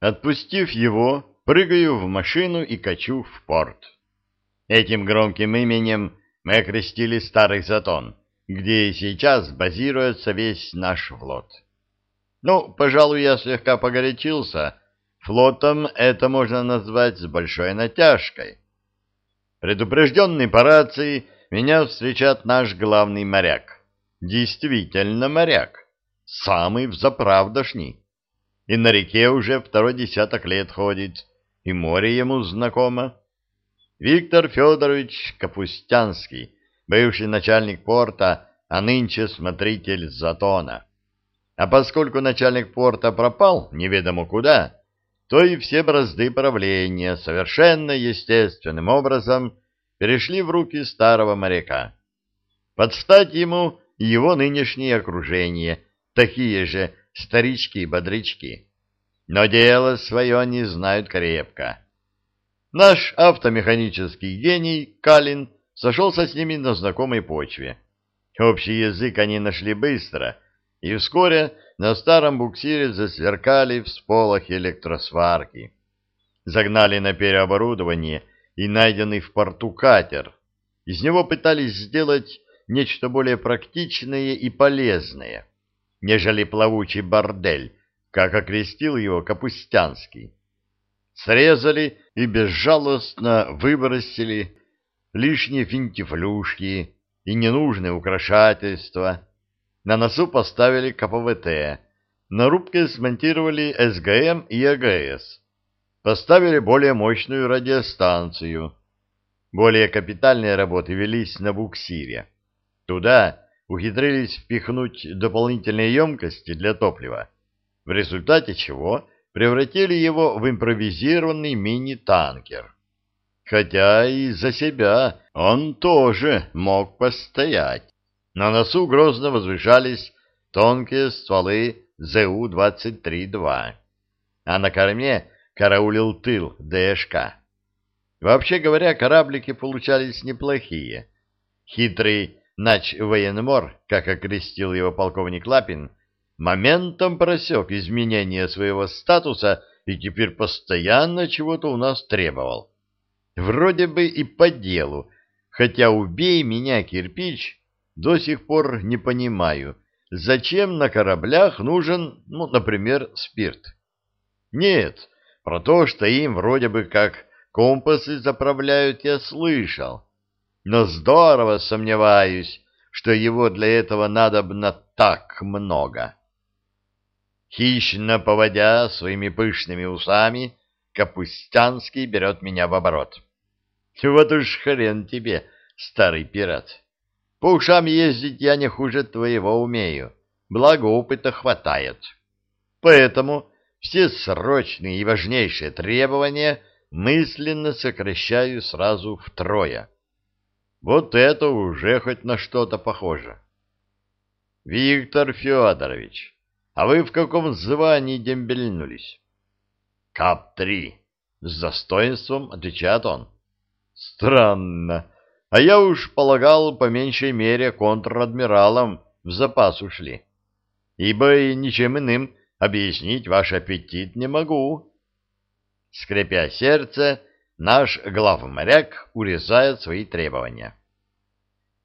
Отпустив его, прыгаю в машину и качу в порт. Этим громким именем мы окрестили Старый Затон, где сейчас базируется весь наш флот. Ну, пожалуй, я слегка погорячился. Флотом это можно назвать с большой натяжкой. Предупрежденный по рации, меня встречает наш главный моряк. Действительно моряк. Самый взаправдошний. И на реке уже второй десяток лет ходит, и море ему знакомо. Виктор Федорович Капустянский, бывший начальник порта, а нынче смотритель Затона. А поскольку начальник порта пропал неведомо куда, то и все бразды правления совершенно естественным образом перешли в руки старого моряка. Под стать ему его нынешнее окружение, такие же старички-бодрячки. Но дело свое они знают крепко. Наш автомеханический гений Калин сошелся с ними на знакомой почве. Общий язык они нашли быстро — и вскоре на старом буксире засверкали всполохи электросварки. Загнали на переоборудование и найденный в порту катер. Из него пытались сделать нечто более практичное и полезное, нежели плавучий бордель, как окрестил его Капустянский. Срезали и безжалостно выбросили лишние финтифлюшки и ненужные украшательства, на носу поставили КПВТ, на рубке смонтировали СГМ и АГС. Поставили более мощную радиостанцию. Более капитальные работы велись на буксире. Туда ухитрились впихнуть дополнительные емкости для топлива, в результате чего превратили его в импровизированный мини-танкер. Хотя и за себя он тоже мог постоять. На носу грозно возвышались тонкие стволы ЗУ-23-2, а на корме караулил тыл ДШК. Вообще говоря, кораблики получались неплохие. Хитрый нач военмор, как окрестил его полковник Лапин, моментом просек изменение своего статуса и теперь постоянно чего-то у нас требовал. Вроде бы и по делу, хотя убей меня, кирпич, до сих пор не понимаю, зачем на кораблях нужен, ну, например, спирт. Нет, про то, что им вроде бы как компасы заправляют, я слышал. Но здорово сомневаюсь, что его для этого надобно так много. Хищно поводя своими пышными усами, Капустянский берет меня в оборот. Вот уж хрен тебе, старый пират. По ушам ездить я не хуже твоего умею, благо опыта хватает. Поэтому все срочные и важнейшие требования мысленно сокращаю сразу втрое. Вот это уже хоть на что-то похоже. Виктор Федорович, а вы в каком звании дембельнулись? КАП-3, с достоинством отвечает он. Странно. А я уж полагал, по меньшей мере, контр-адмиралам в запас ушли. Ибо и ничем иным объяснить ваш аппетит не могу. Скрепя сердце, наш главморяк урезает свои требования.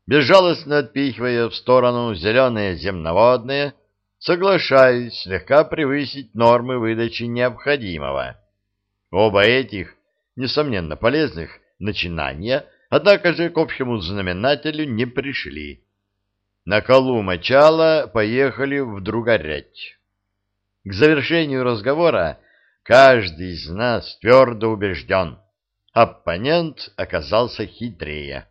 Безжалостно отпихивая в сторону зеленые земноводные, соглашаюсь слегка превысить нормы выдачи необходимого. Оба этих, несомненно полезных, начинания — Однако же к общему знаменателю не пришли. На колу мочала поехали в Другорять. К завершению разговора каждый из нас твердо убежден, оппонент оказался хитрее.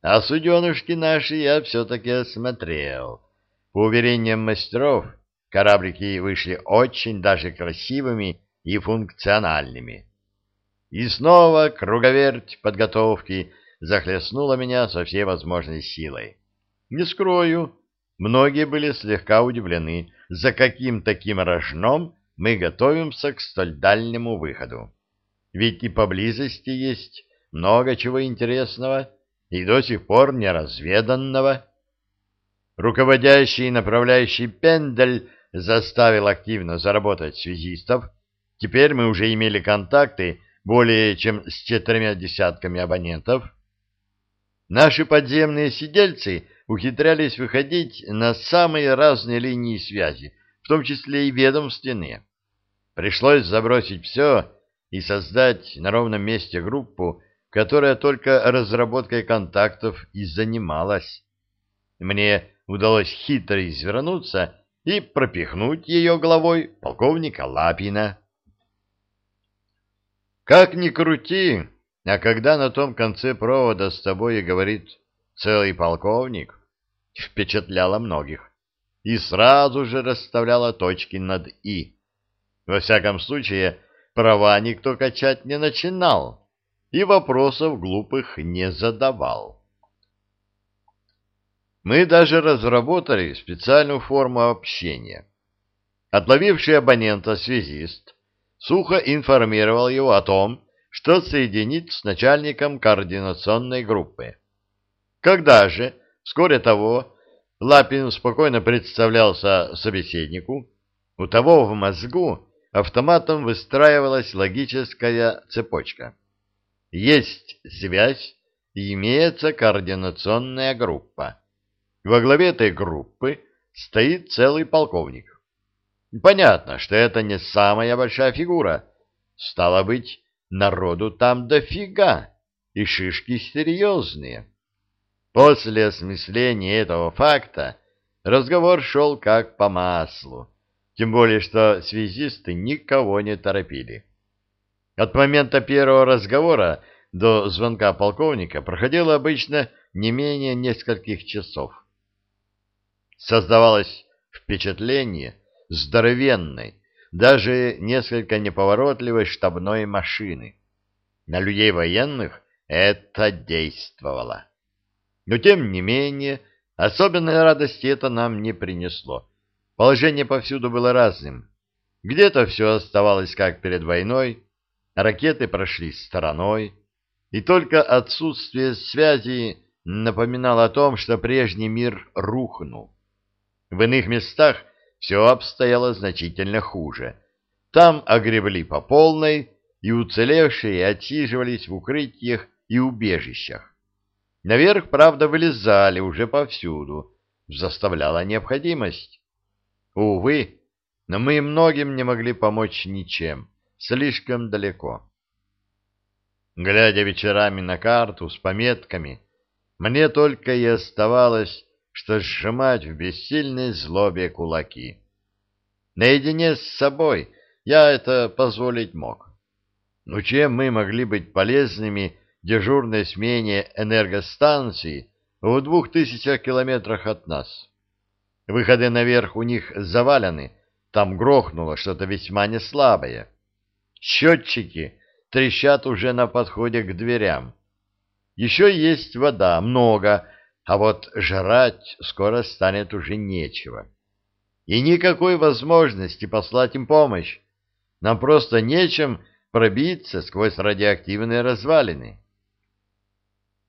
А суденышки наши я все-таки осмотрел. По уверениям мастеров, кораблики вышли очень даже красивыми и функциональными. И снова круговерть подготовки захлестнула меня со всей возможной силой. Не скрою, многие были слегка удивлены, за каким таким рожном мы готовимся к столь дальнему выходу. Ведь и поблизости есть много чего интересного и до сих пор неразведанного. Руководящий и направляющий пендель заставил активно заработать связистов, Теперь мы уже имели контакты более чем с четырьмя десятками абонентов. Наши подземные сидельцы ухитрялись выходить на самые разные линии связи, в том числе и ведомственные. Пришлось забросить все и создать на ровном месте группу, которая только разработкой контактов и занималась. Мне удалось хитро извернуться и пропихнуть ее головой полковника Лапина. Как ни крути, а когда на том конце провода с тобой и говорит целый полковник, впечатляло многих и сразу же расставляла точки над «и». Во всяком случае, права никто качать не начинал и вопросов глупых не задавал. Мы даже разработали специальную форму общения. Отловивший абонента связист сухо информировал его о том, что соединить с начальником координационной группы. Когда же, вскоре того, Лапин спокойно представлялся собеседнику, у того в мозгу автоматом выстраивалась логическая цепочка. Есть связь и имеется координационная группа. Во главе этой группы стоит целый полковник. Понятно, что это не самая большая фигура. Стало быть, народу там дофига, и шишки серьезные. После осмысления этого факта разговор шел как по маслу, тем более что связисты никого не торопили. От момента первого разговора до звонка полковника проходило обычно не менее нескольких часов. Создавалось впечатление, здоровенной, даже несколько неповоротливой штабной машины. На людей военных это действовало. Но, тем не менее, особенной радости это нам не принесло. Положение повсюду было разным. Где-то все оставалось как перед войной, ракеты прошли стороной, и только отсутствие связи напоминало о том, что прежний мир рухнул. В иных местах все обстояло значительно хуже. Там огребли по полной, и уцелевшие отсиживались в укрытиях и убежищах. Наверх, правда, вылезали уже повсюду, заставляла необходимость. Увы, но мы многим не могли помочь ничем, слишком далеко. Глядя вечерами на карту с пометками, мне только и оставалось что сжимать в бессильной злобе кулаки. Наедине с собой я это позволить мог. Но чем мы могли быть полезными дежурной смене энергостанции в двух тысячах километрах от нас? Выходы наверх у них завалены, там грохнуло что-то весьма неслабое. Счетчики трещат уже на подходе к дверям. Еще есть вода, много, а вот жрать скоро станет уже нечего. И никакой возможности послать им помощь. Нам просто нечем пробиться сквозь радиоактивные развалины.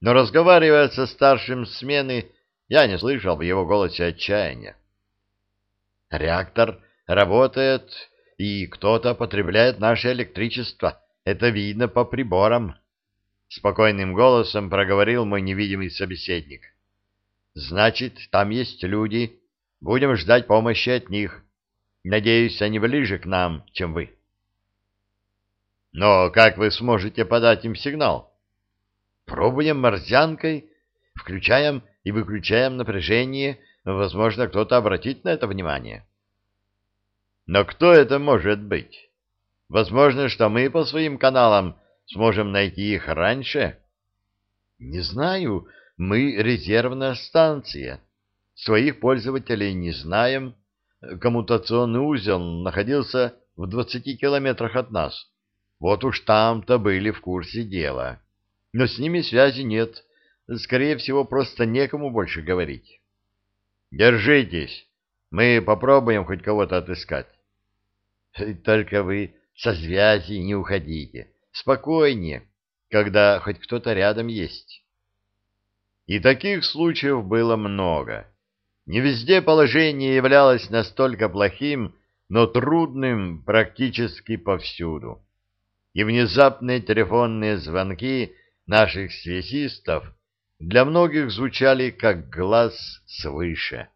Но разговаривая со старшим смены, я не слышал в его голосе отчаяния. Реактор работает, и кто-то потребляет наше электричество. Это видно по приборам. Спокойным голосом проговорил мой невидимый собеседник. Значит, там есть люди. Будем ждать помощи от них. Надеюсь, они ближе к нам, чем вы. Но как вы сможете подать им сигнал? Пробуем морзянкой, включаем и выключаем напряжение. Возможно, кто-то обратит на это внимание. Но кто это может быть? Возможно, что мы по своим каналам сможем найти их раньше? Не знаю, мы резервная станция. Своих пользователей не знаем. Коммутационный узел находился в 20 километрах от нас. Вот уж там-то были в курсе дела. Но с ними связи нет. Скорее всего, просто некому больше говорить. Держитесь. Мы попробуем хоть кого-то отыскать. Только вы со связи не уходите. Спокойнее, когда хоть кто-то рядом есть. И таких случаев было много. Не везде положение являлось настолько плохим, но трудным практически повсюду. И внезапные телефонные звонки наших связистов для многих звучали как глаз свыше.